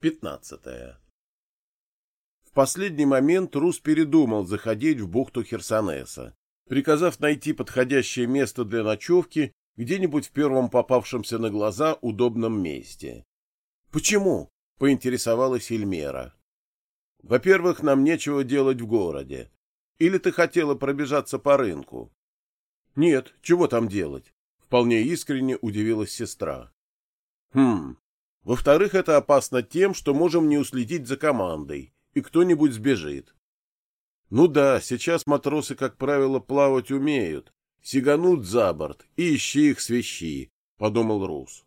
15. В последний момент Рус передумал заходить в бухту Херсонеса, приказав найти подходящее место для ночевки где-нибудь в первом попавшемся на глаза удобном месте. «Почему?» — поинтересовалась Эльмера. «Во-первых, нам нечего делать в городе. Или ты хотела пробежаться по рынку?» «Нет, чего там делать?» — вполне искренне удивилась сестра. «Хм, во-вторых, это опасно тем, что можем не уследить за командой, и кто-нибудь сбежит. Ну да, сейчас матросы, как правило, плавать умеют. Сиганут за борт и ищи их свищи, — подумал Рус.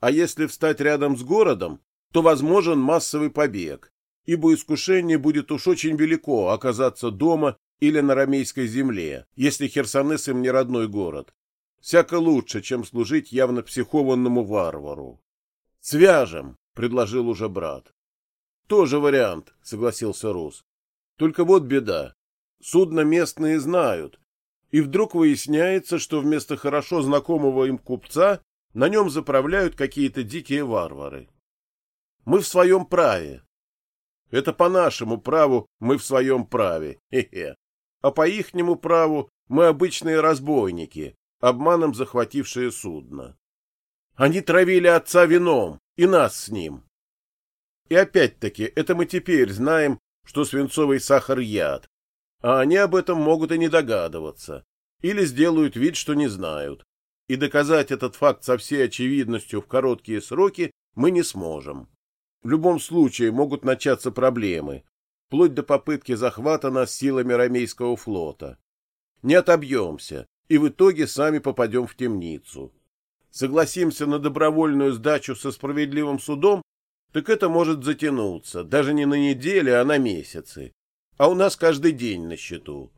А если встать рядом с городом, то возможен массовый побег, ибо искушение будет уж очень велико оказаться дома или на рамейской земле, если Херсонес им не родной город. Всяко лучше, чем служить явно психованному варвару. Свяжем, предложил уже брат. Тоже вариант, согласился Рус. Только вот беда. Судно местные знают, и вдруг выясняется, что вместо хорошо знакомого им купца на нем заправляют какие-то дикие варвары. Мы в своем праве. Это по нашему праву мы в своем праве. Хе-хе. А по ихнему праву мы обычные разбойники, обманом захватившие судно. Они травили отца вином, и нас с ним. И опять-таки, это мы теперь знаем, что свинцовый сахар яд, а они об этом могут и не догадываться, или сделают вид, что не знают, и доказать этот факт со всей очевидностью в короткие сроки мы не сможем. В любом случае могут начаться проблемы, вплоть до попытки захвата нас силами рамейского флота. Не отобьемся, и в итоге сами попадем в темницу согласимся на добровольную сдачу со справедливым судом, так это может затянуться, даже не на недели, а на месяцы. А у нас каждый день на счету.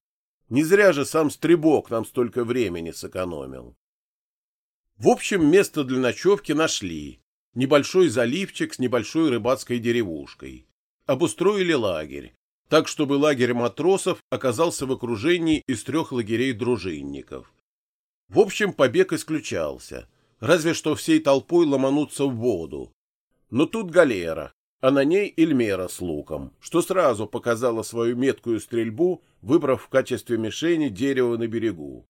Не зря же сам Стребок нам столько времени сэкономил. В общем, место для ночевки нашли. Небольшой заливчик с небольшой рыбацкой деревушкой. Обустроили лагерь, так чтобы лагерь матросов оказался в окружении из трех лагерей дружинников. В общем, побег исключался разве что всей толпой ломануться в воду. Но тут галера, а на ней Эльмера с луком, что сразу показала свою меткую стрельбу, выбрав в качестве мишени дерево на берегу.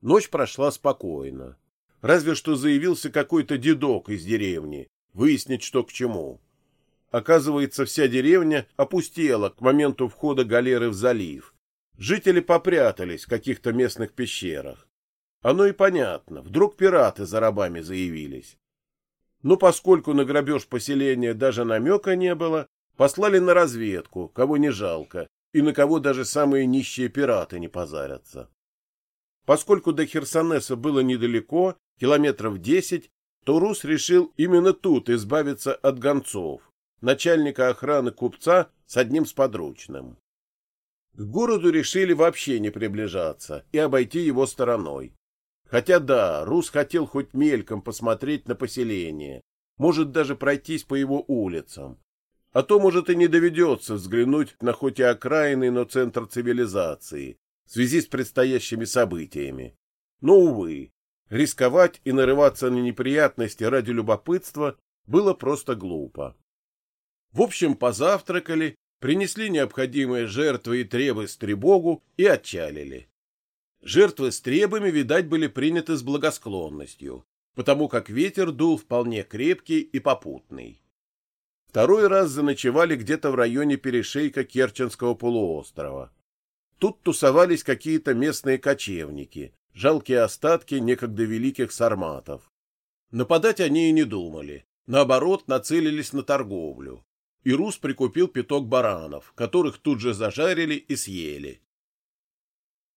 Ночь прошла спокойно. Разве что заявился какой-то дедок из деревни, выяснить, что к чему. Оказывается, вся деревня опустела к моменту входа галеры в залив. Жители попрятались в каких-то местных пещерах. Оно и понятно, вдруг пираты за рабами заявились. Но поскольку на грабеж поселения даже намека не было, послали на разведку, кого не жалко, и на кого даже самые нищие пираты не позарятся. Поскольку до Херсонеса было недалеко, километров десять, то Рус решил именно тут избавиться от гонцов, начальника охраны купца с одним сподручным. К городу решили вообще не приближаться и обойти его стороной. Хотя да, Рус хотел хоть мельком посмотреть на поселение, может даже пройтись по его улицам. А то, может, и не доведется взглянуть на хоть и окраинный, но центр цивилизации в связи с предстоящими событиями. Но, увы, рисковать и нарываться на неприятности ради любопытства было просто глупо. В общем, позавтракали, принесли необходимые жертвы и требы стребогу и отчалили. Жертвы с требами, видать, были приняты с благосклонностью, потому как ветер дул вполне крепкий и попутный. Второй раз заночевали где-то в районе перешейка Керченского полуострова. Тут тусовались какие-то местные кочевники, жалкие остатки некогда великих сарматов. Нападать они и не думали, наоборот, нацелились на торговлю. И Рус прикупил пяток баранов, которых тут же зажарили и съели.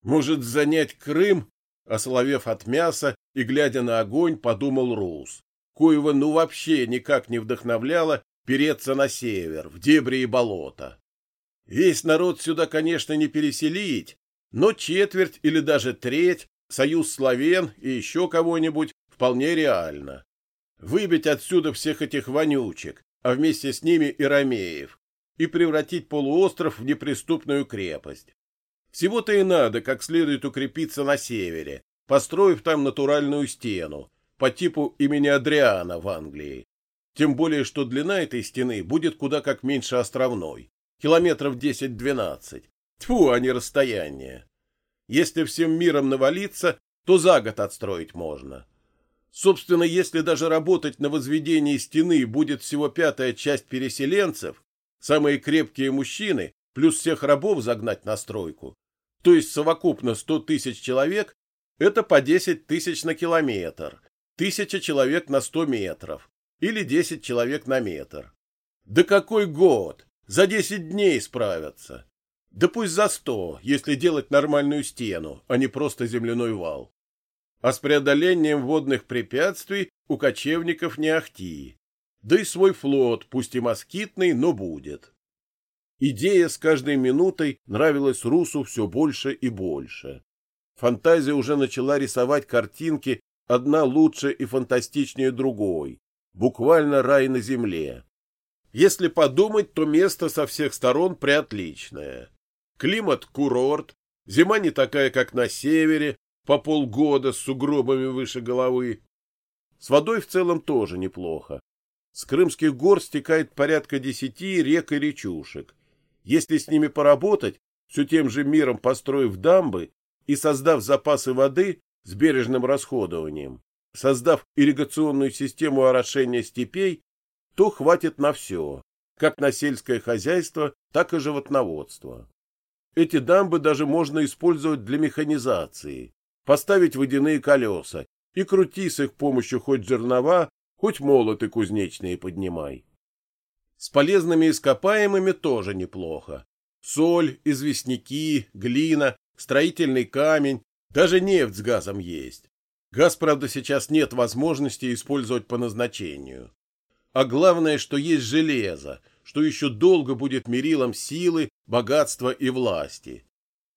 Может, занять Крым? Ословев от мяса и глядя на огонь, подумал Рус. Коего ну вообще никак не вдохновляло переться на север, в дебри и болота. Весь народ сюда, конечно, не переселить, но четверть или даже треть, союз славян и еще кого-нибудь вполне реально. Выбить отсюда всех этих вонючек, а вместе с ними и ромеев, и превратить полуостров в неприступную крепость. Всего-то и надо как следует укрепиться на севере, построив там натуральную стену, по типу имени Адриана в Англии. тем более что длина этой стены будет куда как меньше островной, километров 10-12. Тьфу, а не расстояние. Если всем миром навалиться, то за год отстроить можно. Собственно, если даже работать на возведении стены будет всего пятая часть переселенцев, самые крепкие мужчины, плюс всех рабов загнать на стройку, то есть совокупно 100 тысяч человек, это по 10 тысяч на километр, тысяча человек на 100 метров или 10 человек на метр. Да какой год! За 10 дней справятся. Да пусть за 100, если делать нормальную стену, а не просто земляной вал. А с преодолением водных препятствий у кочевников не ахти. Да и свой флот, пусть и москитный, но будет. Идея с каждой минутой нравилась Русу все больше и больше. Фантазия уже начала рисовать картинки, одна лучше и фантастичнее другой. Буквально рай на земле. Если подумать, то место со всех сторон приотличное. Климат – курорт, зима не такая, как на севере, по полгода с сугробами выше головы. С водой в целом тоже неплохо. С крымских гор стекает порядка десяти рек и речушек. Если с ними поработать, все тем же миром построив дамбы и создав запасы воды с бережным расходованием, создав ирригационную систему орошения степей, то хватит на все, как на сельское хозяйство, так и животноводство. Эти дамбы даже можно использовать для механизации, поставить водяные колеса и крути с их помощью хоть жернова, хоть молоты кузнечные поднимай. С полезными ископаемыми тоже неплохо. Соль, известняки, глина, строительный камень, даже нефть с газом есть. Газ, правда, сейчас нет возможности использовать по назначению. А главное, что есть железо, что еще долго будет мерилом силы, богатства и власти.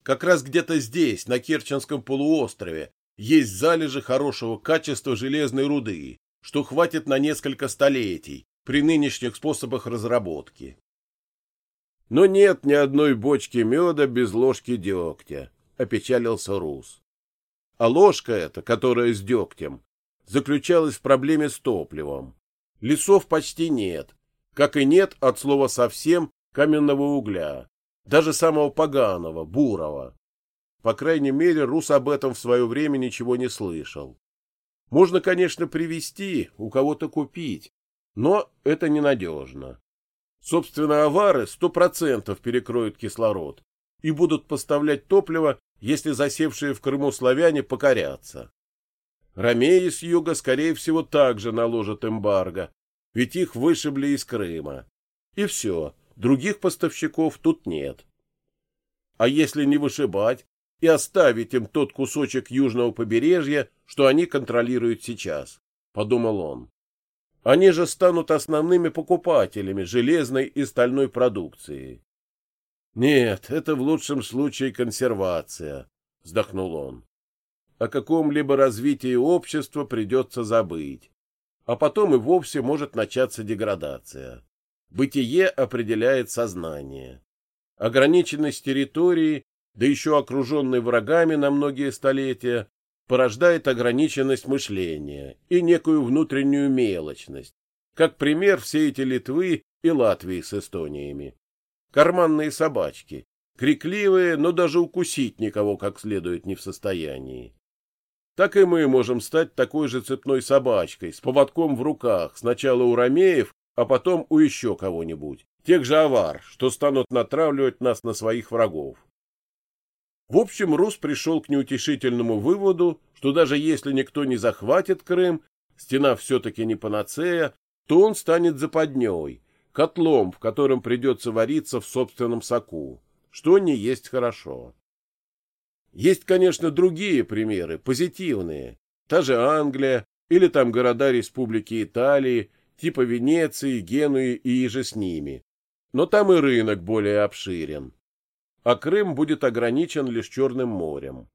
Как раз где-то здесь, на Керченском полуострове, есть залежи хорошего качества железной руды, что хватит на несколько столетий при нынешних способах разработки. Но нет ни одной бочки меда без ложки дегтя, опечалился Рус. А ложка эта, которая с дегтем, заключалась в проблеме с топливом. Лесов почти нет, как и нет от слова совсем каменного угля, даже самого поганого, бурого. По крайней мере, Рус об этом в свое время ничего не слышал. Можно, конечно, привезти, у кого-то купить, но это ненадежно. Собственно, авары сто процентов перекроют кислород и будут поставлять топливо, если засевшие в Крыму славяне покорятся. Ромеи с юга, скорее всего, также наложат эмбарго, ведь их вышибли из Крыма. И все, Других поставщиков тут нет. А если не вышибать и оставить им тот кусочек южного побережья, что они контролируют сейчас, подумал он. Они же станут основными покупателями железной и стальной продукции. Нет, это в лучшем случае консервация, вздохнул он. О каком-либо развитии общества придется забыть, а потом и вовсе может начаться деградация. Бытие определяет сознание. Ограниченность территории, да еще окруженной врагами на многие столетия, порождает ограниченность мышления и некую внутреннюю мелочность. Как пример все эти Литвы и Латвии с Эстониями. Карманные собачки, крикливые, но даже укусить никого как следует не в состоянии. Так и мы можем стать такой же цепной собачкой, с поводком в руках, сначала у ромеев, а потом у еще кого-нибудь, тех же авар, что станут натравливать нас на своих врагов. В общем, Рус пришел к неутешительному выводу, что даже если никто не захватит Крым, стена все-таки не панацея, то он станет западней, котлом, в котором придется вариться в собственном соку, что не есть хорошо. Есть, конечно, другие примеры, позитивные. Та же Англия или там города Республики Италии, типа Венеции, Генуи и иже с ними. Но там и рынок более обширен. А Крым будет ограничен лишь Черным морем.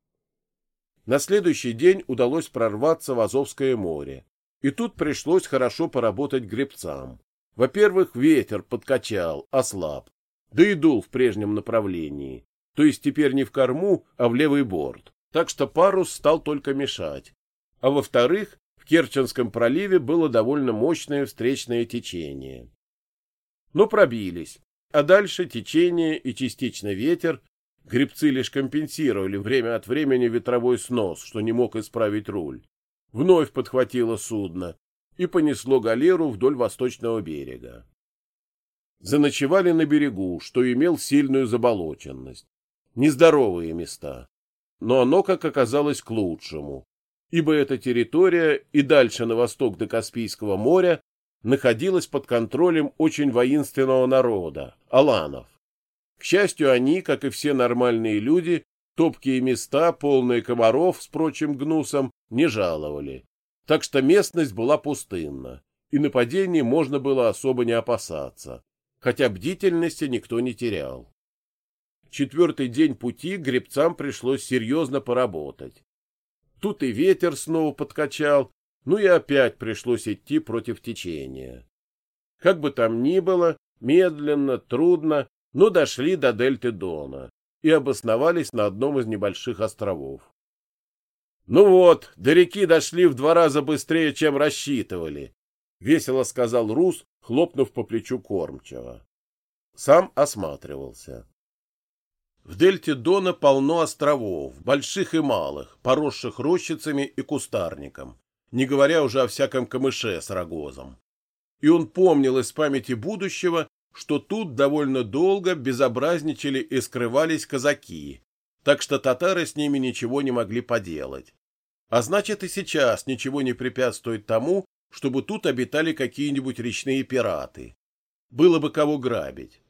На следующий день удалось прорваться в Азовское море. И тут пришлось хорошо поработать гребцам. Во-первых, ветер подкачал, ослаб, да и дул в прежнем направлении, то есть теперь не в корму, а в левый борт, так что парус стал только мешать. А во-вторых, Керченском проливе было довольно мощное встречное течение. Но пробились, а дальше течение и частично ветер, гребцы лишь компенсировали время от времени ветровой снос, что не мог исправить руль. Вновь подхватило судно и понесло галеру вдоль восточного берега. Заночевали на берегу, что имел сильную заболоченность. Нездоровые места. Но оно, как оказалось, к лучшему ибо эта территория и дальше на восток до Каспийского моря находилась под контролем очень воинственного народа – аланов. К счастью, они, как и все нормальные люди, топкие места, полные комаров с прочим гнусом, не жаловали. Так что местность была пустынна, и нападений можно было особо не опасаться, хотя бдительности никто не терял. Четвертый день пути гребцам пришлось серьезно поработать. Тут и ветер снова подкачал, ну и опять пришлось идти против течения. Как бы там ни было, медленно, трудно, но дошли до дельты Дона и обосновались на одном из небольших островов. «Ну вот, до реки дошли в два раза быстрее, чем рассчитывали», — весело сказал Рус, хлопнув по плечу кормчего. Сам осматривался. В дельте Дона полно островов, больших и малых, поросших рощицами и кустарником, не говоря уже о всяком камыше с рогозом. И он помнил из памяти будущего, что тут довольно долго безобразничали и скрывались казаки, так что татары с ними ничего не могли поделать. А значит, и сейчас ничего не препятствует тому, чтобы тут обитали какие-нибудь речные пираты. Было бы кого грабить.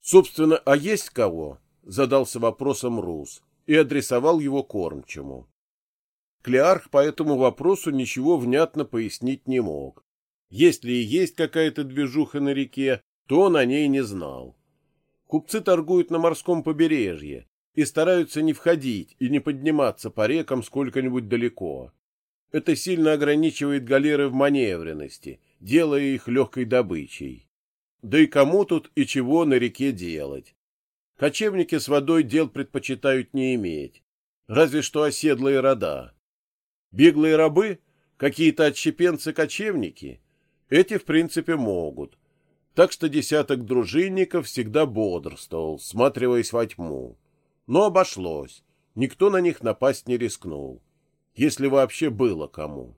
Собственно, а есть кого? задался вопросом Рус и адресовал его кормчему. Клеарх по этому вопросу ничего внятно пояснить не мог. Если и есть какая-то движуха на реке, то он о ней не знал. Купцы торгуют на морском побережье и стараются не входить и не подниматься по рекам сколько-нибудь далеко. Это сильно ограничивает галеры в маневренности, делая их легкой добычей. Да и кому тут и чего на реке делать? Кочевники с водой дел предпочитают не иметь, разве что оседлые рода. Беглые рабы, какие-то отщепенцы-кочевники, эти в принципе могут. Так что десяток дружинников всегда бодрствовал, всматриваясь во тьму. Но обошлось, никто на них напасть не рискнул, если вообще было кому.